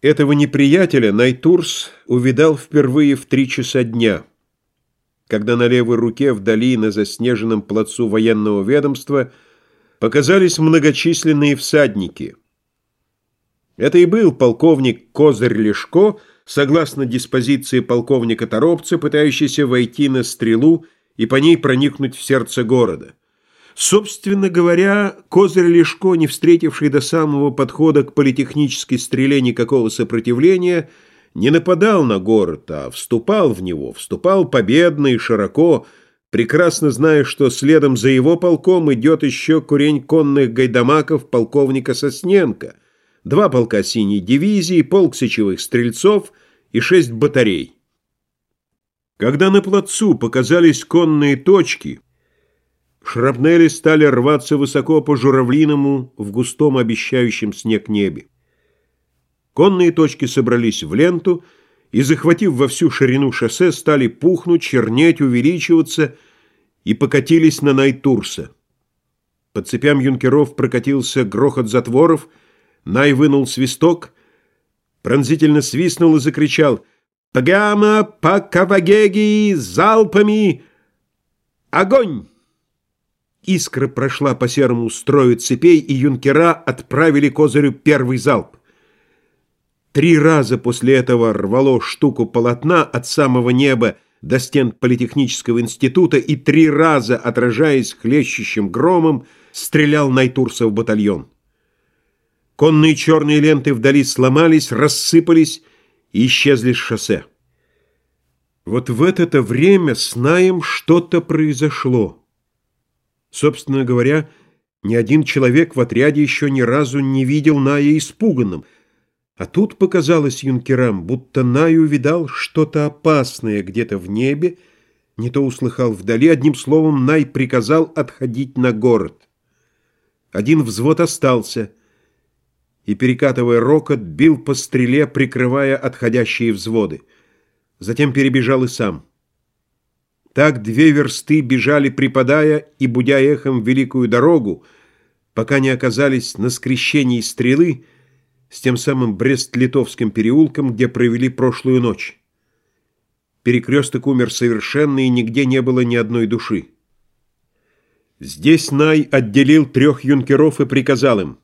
Этого неприятеля Найтурс увидал впервые в три часа дня, когда на левой руке вдали на заснеженном плацу военного ведомства показались многочисленные всадники. Это и был полковник Козырь Лешко, согласно диспозиции полковника Торопца, пытающийся войти на стрелу и по ней проникнуть в сердце города. Собственно говоря, Козырь Лешко, не встретивший до самого подхода к политехнической стреле никакого сопротивления, не нападал на город, а вступал в него, вступал победно и широко, прекрасно зная, что следом за его полком идет еще курень конных гайдамаков полковника Сосненко, два полка синей дивизии, полк сечевых стрельцов и шесть батарей. Когда на плацу показались конные точки – Шрапнели стали рваться высоко по журавлиному в густом обещающем снег небе. Конные точки собрались в ленту и, захватив во всю ширину шоссе, стали пухнуть, чернеть, увеличиваться и покатились на Найтурса. По цепям юнкеров прокатился грохот затворов, Най вынул свисток, пронзительно свистнул и закричал «Прямо по Кавагеги залпами! Огонь!» Искра прошла по серому строю цепей, и юнкера отправили Козырю первый залп. Три раза после этого рвало штуку полотна от самого неба до стен Политехнического института и три раза, отражаясь хлещущим громом, стрелял Найтурсов батальон. Конные черные ленты вдали сломались, рассыпались и исчезли с шоссе. Вот в это-то время с Наем что-то произошло. Собственно говоря, ни один человек в отряде еще ни разу не видел Ная испуганным, а тут показалось юнкерам, будто Най увидал что-то опасное где-то в небе, не то услыхал вдали, одним словом, Най приказал отходить на город. Один взвод остался, и, перекатывая рокот, бил по стреле, прикрывая отходящие взводы. Затем перебежал и сам. Так две версты бежали, припадая и будя эхом великую дорогу, пока не оказались на скрещении стрелы с тем самым Брест-Литовским переулком, где провели прошлую ночь. Перекресток умер совершенно, и нигде не было ни одной души. Здесь Най отделил трех юнкеров и приказал им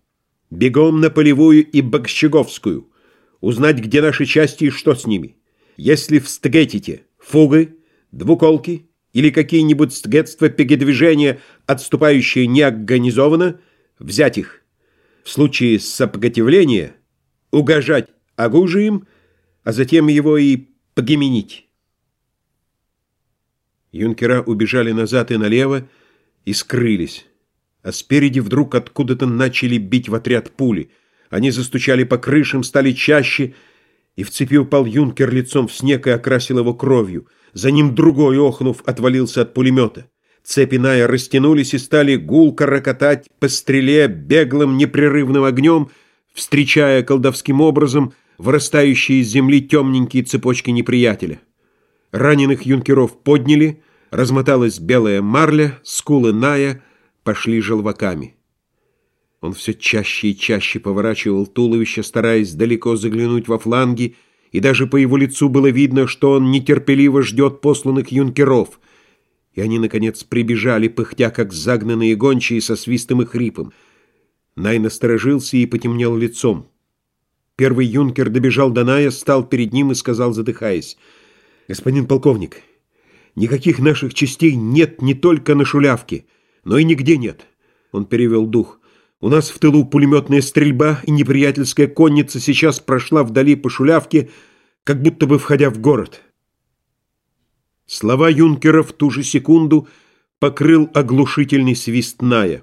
«Бегом на Полевую и Бокщеговскую, узнать, где наши части и что с ними. Если встретите фугы, двуколки или какие-нибудь средства передвижения, отступающие неорганизованно, взять их. В случае сопротивления угожать оружием, а затем его и погеменить. Юнкера убежали назад и налево и скрылись, а спереди вдруг откуда-то начали бить в отряд пули. Они застучали по крышам, стали чаще, и в цепи упал юнкер лицом в снег и окрасил его кровью. За ним другой, охнув, отвалился от пулемета. Цепи Ная растянулись и стали гулко рокотать по стреле беглым непрерывным огнем, встречая колдовским образом вырастающие из земли темненькие цепочки неприятеля. Раненых юнкеров подняли, размоталась белая марля, скулы Ная пошли желваками. Он все чаще и чаще поворачивал туловище, стараясь далеко заглянуть во фланги, и даже по его лицу было видно, что он нетерпеливо ждет посланных юнкеров. И они, наконец, прибежали, пыхтя, как загнанные гончие со свистом и хрипом. Най насторожился и потемнел лицом. Первый юнкер добежал до Ная, стал перед ним и сказал, задыхаясь, «Господин полковник, никаких наших частей нет не только на Шулявке, но и нигде нет». Он перевел дух. У нас в тылу пулеметная стрельба, и неприятельская конница сейчас прошла вдали по шулявке, как будто бы входя в город. Слова юнкера в ту же секунду покрыл оглушительный свист Ная.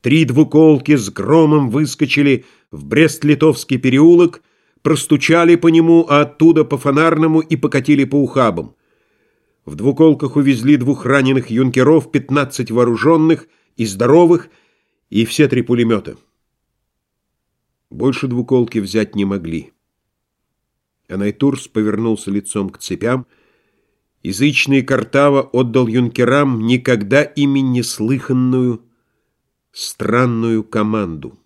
Три двуколки с громом выскочили в Брест-Литовский переулок, простучали по нему, а оттуда по фонарному и покатили по ухабам. В двуколках увезли двух раненых юнкеров, пятнадцать вооруженных и здоровых, и все три пулемета. Больше двуколки взять не могли. А Найтурс повернулся лицом к цепям. Язычный Картава отдал юнкерам никогда ими не слыханную странную команду —